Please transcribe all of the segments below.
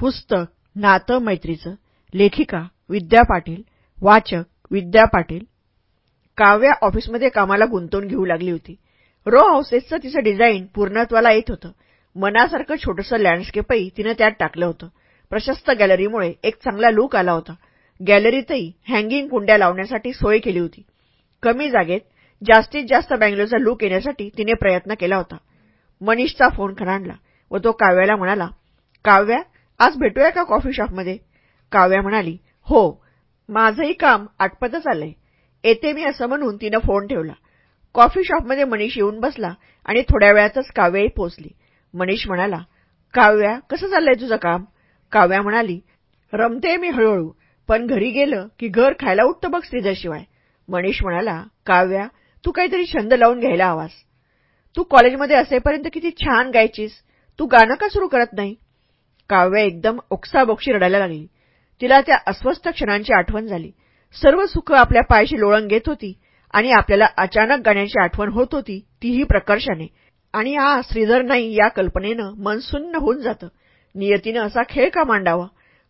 पुस्तक नातं मैत्रीचं लेखिका विद्या पाटील वाचक विद्या पाटील. काव्या ऑफिसमध्ये कामाला गुंतवून घेऊ लागली होती. रो हाऊसेसचं तिचं डिझाईन पूर्णत्वाला येत होतं. मनासारखं छोटंसं लँडस्केपही तिनं त्यात टाकलं होतं. प्रशस्त गॅलरीमुळे एक चांगला लूक आला होता. गॅलरीतही हँगिंग कुंड्या लावण्यासाठी सोय केली होती. कमी जागेत जास्तीत जास्त बँगलोरचा लूक येण्यासाठी तिने प्रयत्न केला होता. मनीषचा फोन खणाणला व तो काव्याला म्हणाला काव्या आज भेटूया का कॉफी शॉपमध्ये? काव्या म्हणाली हो माझंही काम आटपतच आलंय. येते मी असं म्हणून तिनं फोन ठेवला. कॉफी शॉपमध्ये मनीष येऊन बसला आणि थोड्या वेळातच काव्याही पोचली मनीष म्हणाला काव्या कसं चाललंय तुझं काम? काव्या म्हणाली रमते मी हळूहळू पण घरी गेलं की घर खायला उठतं बघ श्रीधरशिवाय मनीष म्हणाला काव्या तू काहीतरी छंद लावून घ्यायला हवास. तू कॉलेजमध्ये असेपर्यंत किती छान गायचीस. तू गाणं का सुरू करत नाही? काव्य एकदम ओक्साबोक्षी रडायला लागली. तिला त्या अस्वस्थ क्षणांची आठवण झाली. सर्व सुख आपल्या पायाशी लोळण घेत होती आणि आपल्याला अचानक गाण्याची आठवण होत होती तीही प्रकर्षाने. आणि हा श्रीधर नाही या कल्पनेनं मन सुन्न होऊन जातं. नियतीनं असा खेळ का मांडावा?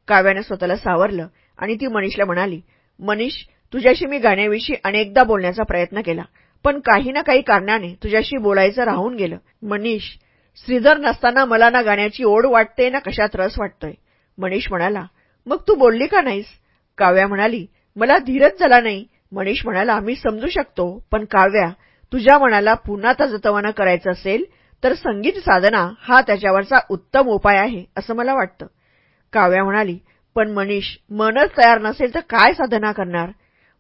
काव्यानं स्वतःला सावरलं आणि ती मनीषला म्हणाली मनीष तुझ्याशी मी गाण्याविषयी अनेकदा बोलण्याचा प्रयत्न केला पण काही ना काही कारणाने तुझ्याशी बोलायचं राहून गेलं. मनीष श्रीधर नसताना मला ना गाण्याची ओढ वाटते ना कशात रस वाटतोय. मनीष म्हणाला मग तू बोलली का नाहीस? काव्या म्हणाली मला धीरच झाला नाही. मनीष म्हणाला मी समजू शकतो पण काव्या तुझ्या मनाला पुन्हा ताजतवानं करायचं असेल तर संगीत साधना हा त्याच्यावरचा उत्तम उपाय आहे असं मला वाटतं. काव्या म्हणाली पण मनीष मनच तयार नसेल तर काय साधना करणार?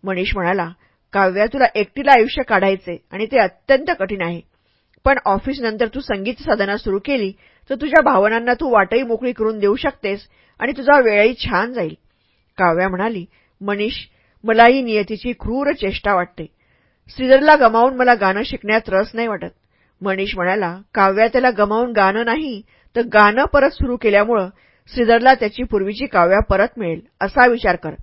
मनीष म्हणाला काव्या तुला एकटीला आयुष्य काढायचे आणि ते अत्यंत कठीण आहे. पण ऑफिसनंतर तू संगीत साधना सुरू केली तर तुझ्या भावनांना तू वाटही मोकळी करून देऊ शकतेस आणि तुझा वेळही छान जाईल. काव्या म्हणाली मनीष मलाही नियतीची क्रूर चेष्टा वाटते. श्रीधरला गमावून मला गाणं शिकण्यात रस नाही वाटत. मनीष म्हणाला काव्या त्याला गमावून गाणं नाही तर गाणं परत सुरू केल्यामुळं श्रीधरला त्याची पूर्वीची काव्या परत मिळेल असा विचार कर.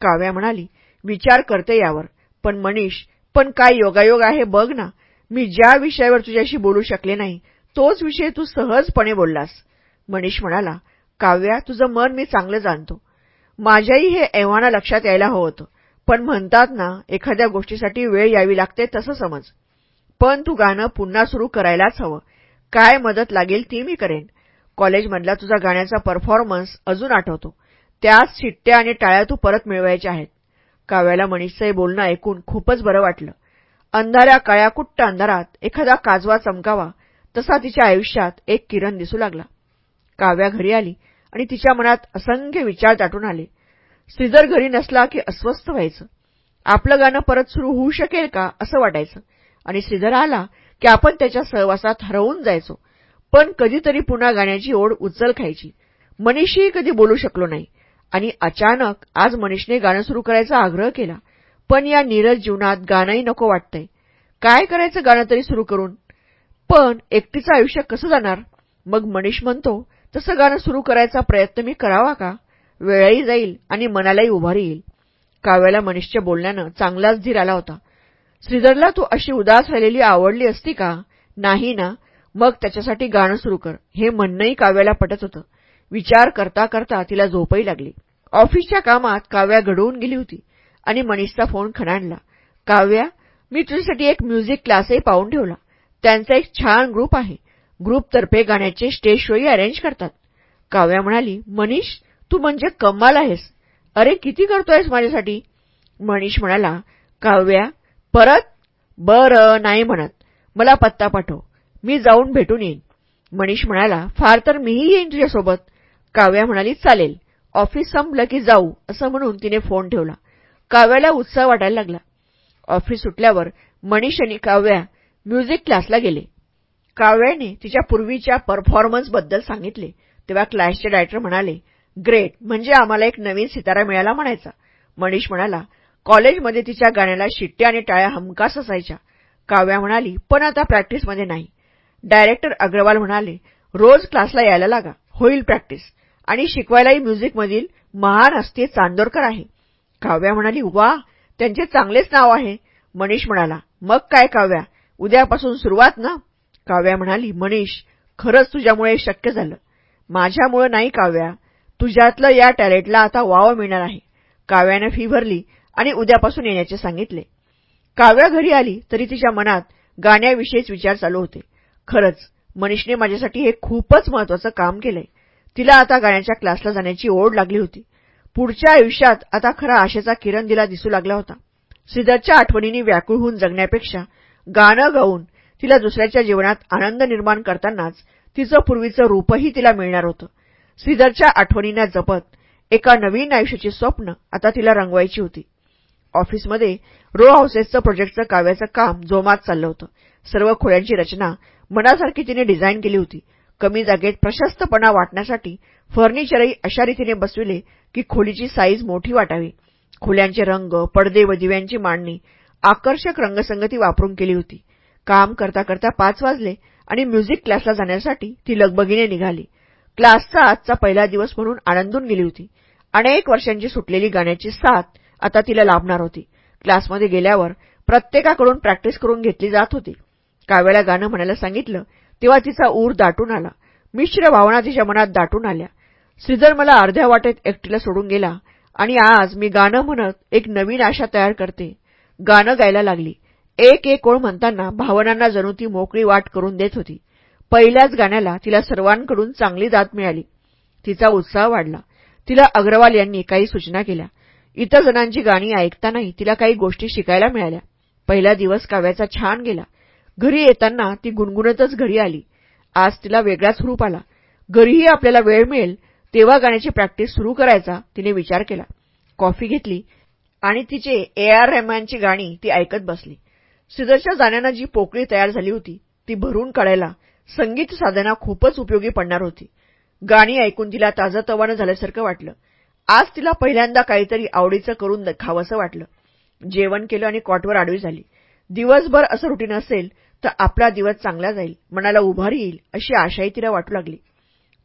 काव्या म्हणाली विचार करते यावर. पण मनीष पण काय योगायोग आहे बघ ना. मी ज्या विषयावर तुझ्याशी बोलू शकले नाही तोच विषय तू सहजपणे बोललास. मनीष म्हणाला काव्या तुझं मन मी चांगलं जाणतो. माझ्याही हे एव्हाना लक्षात यायला हवं होतं. पण म्हणतात ना एखाद्या गोष्टीसाठी वेळ यावी लागते तसं समज. पण तू गाणं पुन्हा सुरू करायलाच हवं. काय मदत लागेल ती मी करेन. कॉलेजमधला तुझा गाण्याचा परफॉर्मन्स अजून आठवतो. त्याच शिट्ट्या आणि टाळ्या तू परत मिळवायच्या आहेत. काव्याला मनीषचं बोलणं ऐकून खूपच बरं वाटलं. अंधाऱ्या काळ्याकुट्ट अंधारात एखादा काजवा चमकावा तसा तिच्या आयुष्यात एक किरण दिसू लागला. काव्या घरी आली आणि तिच्या मनात असंख्य विचार दाटून आले. श्रीधर घरी नसला की अस्वस्थ व्हायचं. आपलं गाणं परत सुरू होऊ शकेल का असं वाटायचं. आणि श्रीधर आला की आपण त्याच्या सहवासात हरवून जायचो. पण कधीतरी पुन्हा गाण्याची ओढ उचल खायची. मनीषही कधी बोलू शकलो नाही. आणि अचानक आज मनीषने गाणं सुरू करायचा आग्रह केला. पण या नीरज जीवनात गाणंही नको वाटतंय. काय करायचं गाणं तरी सुरू करून? पण एकटीचं आयुष्य कसं जाणार? मग मनीष म्हणतो तसं गाणं सुरू करायचा प्रयत्न मी करावा का? वेळही जाईल आणि मनालाही उभारी येईल. काव्याला मनीषच्या बोलण्यानं चांगलाच धीर आला होता. श्रीधरला तू अशी उदास राहिलेली आवडली असती का? नाही ना. मग त्याच्यासाठी गाणं सुरू कर. हे म्हणणंही काव्याला पटत होतं. विचार करता करता तिला झोपही लागली. ऑफिसच्या कामात काव्या घडवून गेली होती. आणि मनीषचा फोन खणाणला. काव्या मी तुझ्यासाठी एक म्युझिक क्लासही पाहून ठेवला. त्यांचा एक छान ग्रुप आहे. ग्रुपतर्फे गाण्याचे स्टेज शोही अरेंज करतात. काव्या म्हणाली मनीष तू म्हणजे कमाल आहेस. अरे किती करतोयस माझ्यासाठी? मनीष म्हणाला काव्या परत? बरं नाही म्हणत. मला पत्ता पाठव. मी जाऊन भेटून येईन. मनीष म्हणाला फार तर मीही येईन तुझ्यासोबत. काव्या म्हणाली चालेल. ऑफिस संपलं की जाऊ असं म्हणून तिने फोन ठेवला. काव्याला उत्साह वाटायला लागला. ऑफिस सुटल्यावर मनीष आणि काव्या म्युझिक क्लासला गेले. काव्याने तिच्या पूर्वीच्या परफॉर्मन्सबद्दल सांगितले. तेव्हा क्लासचे डायरेक्टर म्हणाले ग्रेट म्हणजे आम्हाला एक नवीन सितारा मिळाला म्हणायचा. मनीष म्हणाला कॉलेजमध्ये तिच्या गाण्याला शिट्ट्या आणि टाळ्या हमखास असायच्या. काव्या म्हणाली पण आता प्रॅक्टिसमध्ये नाही. डायरेक्टर अग्रवाल म्हणाले रोज क्लासला यायला लागा. होईल प्रॅक्टिस आणि शिकवायलाही म्युझिकमधील महान असते चांदोरकर आहे. काव्या म्हणाली वा त्यांचे चांगलेच नाव आहे. मनीष म्हणाला मग काय काव्या? उद्यापासून सुरुवात ना? काव्या म्हणाली मनीष खरंच तुझ्यामुळे शक्य झालं. माझ्यामुळं नाही काव्या. तुझ्यातलं या टॅलेंटला आता वाव मिळणार आहे. काव्याने फी भरली आणि उद्यापासून येण्याचे सांगितले. काव्या घरी आली तरी तिच्या मनात गाण्याविषयीच विचार चालू होते. खरंच मनीषने माझ्यासाठी हे खूपच महत्वाचं काम केलंय. तिला आता गाण्याच्या क्लासला जाण्याची ओढ लागली होती. पुढच्या आयुष्यात आता खरा आशेचा किरण दिला दिसू लागला होता. श्रीधरच्या आठवणींनी व्याकुळ होऊन जगण्यापेक्षा गाणं गाऊन तिला दुसऱ्याच्या जीवनात आनंद निर्माण करतानाच तिचं पूर्वीचं रूपही तिला मिळणार होतं. श्रीधरच्या आठवणींना जपत एका नवीन आयुष्याची स्वप्न आता तिला रंगवायची होती. ऑफिसमध्ये रो हाऊसेसचं प्रोजेक्टचं काव्याचं काम जोमात चाललं होतं. सर्व खोळ्यांची रचना मनासारखी तिने डिझाईन केली होती. कमी जागेत प्रशस्तपणा वाटण्यासाठी फर्निचरही अशा रीतीने बसविले की खोलीची साईज मोठी वाटावी. खोल्यांचे रंग पडदे व दिव्यांची मांडणी आकर्षक रंगसंगती वापरून केली होती. काम करता करता पाच वाजले आणि म्युझिक क्लासला जाण्यासाठी ती लगबगीने निघाली. क्लासचा आजचा पहिला दिवस म्हणून आनंदून गेली होती. अनेक वर्षांची सुटलेली गाण्याची साथ आता तिला लाभणार होती. क्लासमध्ये गेल्यावर प्रत्येकाकडून प्रॅक्टिस करून घेतली जात होती. काव्याला गाणं म्हणायला सांगितलं तेव्हा तिचा ऊर दाटून आला. मिश्र भावना तिच्या मनात दाटून आल्या. श्रीधर मला अर्ध्या वाटेत एकटीला सोडून गेला आणि आज मी गाणं म्हणत एक नवीन आशा तयार करते. गाणं गायला लागली. एक एक ओळ म्हणताना भावनांना जणू ती मोकळी वाट करून देत होती. पहिल्याच गाण्याला तिला सर्वांकडून चांगली दात मिळाली. तिचा उत्साह वाढला. तिला अग्रवाल यांनी काही सूचना केल्या. इतर जणांची गाणी ऐकतानाही तिला काही गोष्टी शिकायला मिळाल्या. पहिला दिवस काव्याचा छान गेला. घरी येताना ती गुणगुणतच घरी आली. आज तिला वेगळाच रूप आला. घरीही आपल्याला वेळ मिळेल तेव्हा गाण्याची प्रॅक्टिस सुरू करायचा तिने विचार केला. कॉफी घेतली आणि तिचे ए आर रेहमानची गाणी ती ऐकत बसली. सिदरच्या जाण्यानं जी पोकळी तयार झाली होती ती भरून काढायला संगीत साधना खूपच उपयोगी पडणार होती. गाणी ऐकून तिला ताजतवानं झाल्यासारखं वाटलं. आज तिला पहिल्यांदा काहीतरी आवडीचं करून खावंसं वाटलं. जेवण केलं आणि कॉटवर आडवी झाली. दिवसभर असं रुटीन असेल तर आपला दिवस चांगला जाईल मनाला उभारी येईल अशी आशाही तिला वाटू लागली.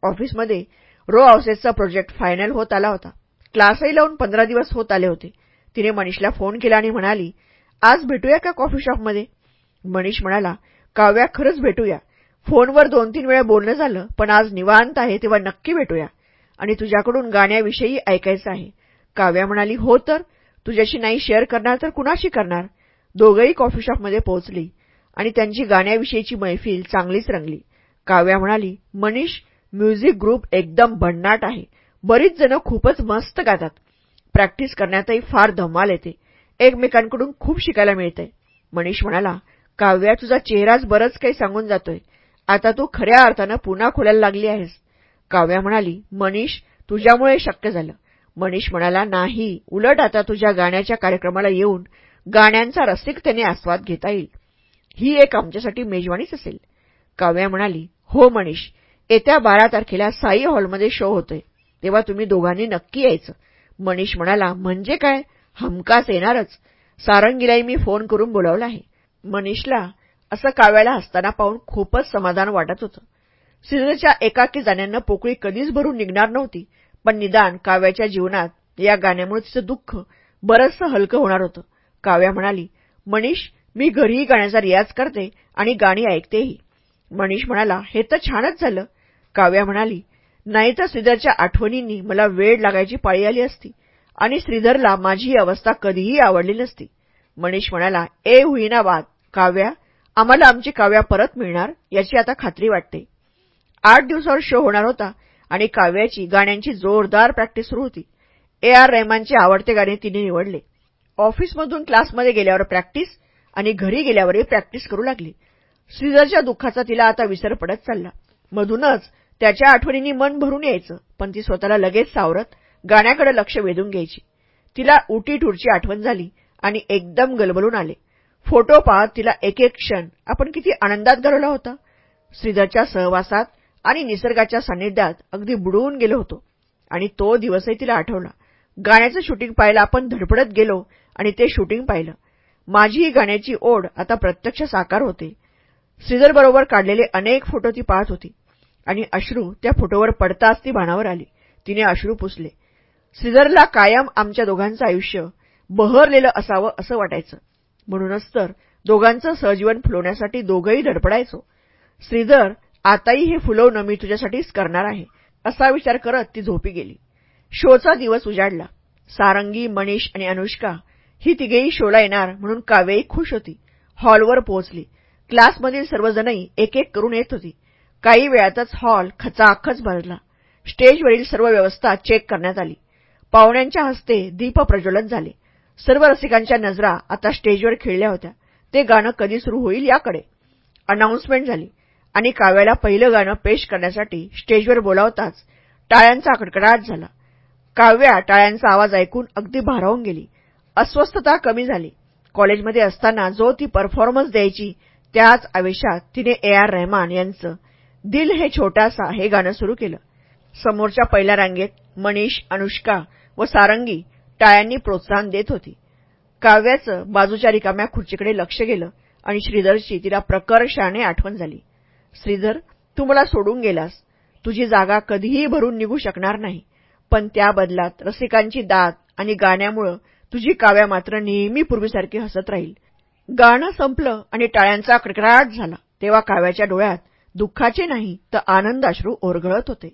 ऑफिसमध्ये रो हाऊसेसचा प्रोजेक्ट फायनल होत आला होता. क्लासही लावून पंधरा दिवस होत आले होते. तिने मनीषला फोन केला आणि म्हणाली आज भेटूया का कॉफी शॉपमध्ये? मनीष म्हणाला काव्या खरंच भेटूया. फोनवर दोन तीन वेळा बोलणं झालं पण आज निवांत आहे तेव्हा नक्की भेटूया. आणि तुझ्याकडून गाण्याविषयी ऐकायचं आहे. काव्या म्हणाली हो तर तुझ्याशी नाही शेअर करणार तर कुणाशी करणार? दोघंही कॉफी शॉपमध्ये पोहोचली आणि त्यांची गाण्याविषयीची मैफिल चांगलीच रंगली. काव्या म्हणाली मनीष म्युझिक ग्रुप एकदम भन्नाट आहे. बरीच जण खूपच मस्त गातात. प्रॅक्टिस करण्यातही फार धमाल येते. एकमेकांकडून खूप शिकायला मिळतंय. मनीष म्हणाला काव्या तुझा चेहराच बरंच काही सांगून जातोय. आता तू खऱ्या अर्थानं पुन्हा खोलायला लागली आहेस. काव्या म्हणाली मनीष तुझ्यामुळे शक्य झालं. मनीष म्हणाला नाही उलट आता तुझ्या गाण्याच्या कार्यक्रमाला येऊन गाण्यांचा रसिकतेने आस्वाद घेता येईल. ही एक आमच्यासाठी मेजवानीच असेल. काव्या म्हणाली हो मनीष येत्या बारा तारखेला साई हॉलमध्ये शो होतोय. तेव्हा तुम्ही दोघांनी नक्की यायचं. मनीष म्हणाला म्हणजे काय? हमकास येणारच. सारंगीलाही मी फोन करून बोलावला आहे. मनीषला असं काव्याला हसताना पाहून खूपच समाधान वाटत होतं. श्रीधरच्या एकाकी जाण्यानं पोकळी कधीच भरून निघणार नव्हती पण निदान काव्याच्या जीवनात या गाण्यामुळे तिचं दुःख बरंचसं हलकं होणार होतं. काव्या म्हणाली मनीष मी घरीही गाण्याचा रियाज करते आणि गाणी ऐकतेही. मनीष म्हणाला हे तर छानच झालं. काव्या म्हणाली नाही तर श्रीधरच्या आठवणींनी मला वेळ लागायची पाळी आली असती आणि श्रीधरला माझी ही अवस्था कधीही आवडली नसती. मनीष म्हणाला ए हुईना वाद काव्या आम्हाला आमची काव्या परत मिळणार याची आता खात्री वाटते. आठ दिवसावर शो होणार होता आणि काव्याची गाण्यांची जोरदार प्रॅक्टिस सुरू होती. ए आर रेहमानचे आवडते गाणे तिने निवडले. ऑफिसमधून क्लासमध्ये गेल्यावर प्रॅक्टिस आणि घरी गेल्यावरही प्रॅक्टिस करू लागली. श्रीधरच्या दुःखाचा तिला आता विसर पडत चालला. मधूनच त्याच्या आठवणींनी मन भरून यायचं. पण ती स्वतःला लगेच सावरत गाण्याकडे लक्ष वेधून घ्यायची. तिला उटी टूरची आठवण झाली आणि एकदम गलबलून आले. फोटो पाहत तिला एक एक क्षण आपण किती आनंदात घालवला होता. श्रीधरच्या सहवासात आणि निसर्गाच्या सान्निध्यात अगदी बुडवून गेलो होतो. आणि तो दिवसही तिला आठवला. गाण्याचं शूटिंग पाहायला आपण धडपडत गेलो आणि ते शूटिंग पाहिलं. माझी ही गाण्याची ओढ आता प्रत्यक्ष साकार होते. श्रीधरबरोबर काढलेले अनेक फोटो ती पाहत होती. आणि अश्रू त्या फोटोवर पडताच ती भाणावर आली. तिने अश्रू पुसले. श्रीधरला कायम आमच्या दोघांचं आयुष्य बहरलेलं असावं असं वाटायचं. म्हणूनच तर दोघांचं सहजीवन फुलवण्यासाठी दोघंही धडपडायचो. श्रीधर आताही हे फुलवणं मी तुझ्यासाठीच करणार आहे असा विचार करत ती झोपी गेली. शोचा दिवस उजाडला. सारंगी मनीष आणि अनुष्का ही तिघेही शोला येणार म्हणून कावेही खुश होती. हॉलवर पोहोचली. क्लासमधील सर्वजणही एक एक करून येत होती. काही वेळातच हॉल खचाखच भरला. स्टेजवरील सर्व व्यवस्था चेक करण्यात आली. पाहुण्यांच्या हस्ते दीप प्रज्वलन झाले. सर्व रसिकांच्या नजरा आता स्टेजवर खेळल्या होत्या. ते गाणं कधी सुरू होईल याकडे. अनाऊन्समेंट झाली. आणि काव्याला पहिलं गाणं पेश करण्यासाठी स्टेजवर बोलावताच टाळ्यांचा कडकडाट झाला. काव्या टाळ्यांचा आवाज ऐकून अगदी भारावून गेली. अस्वस्थता कमी झाली. कॉलेजमध्ये असताना जो ती परफॉर्मन्स द्यायची त्याच आवेशात तिने ए आर रहमान यांचं दिल हे छोटासा हे गाणं सुरू केलं. समोरच्या पहिल्या रांगेत मनीष अनुष्का व सारंगी टाळ्यांनी प्रोत्साहन देत होती. काव्याचं बाजूच्या रिकाम्या खुर्चीकडे लक्ष गेलं आणि श्रीधरची तिला प्रकर्षाने आठवण झाली. श्रीधर तू मला सोडून गेलास. तुझी जागा कधीही भरून निघू शकणार नाही. पण त्या बदलात रसिकांची दात आणि गाण्यामुळं तुझी काव्या मात्र नेहमी पूर्वीसारखी हसत राहील. गाणं संपलं आणि टाळ्यांचा कडकडाट झाला. तेव्हा काव्याच्या डोळ्यात दुःखाचे नाही तर आनंदाश्रू ओरघळत होते.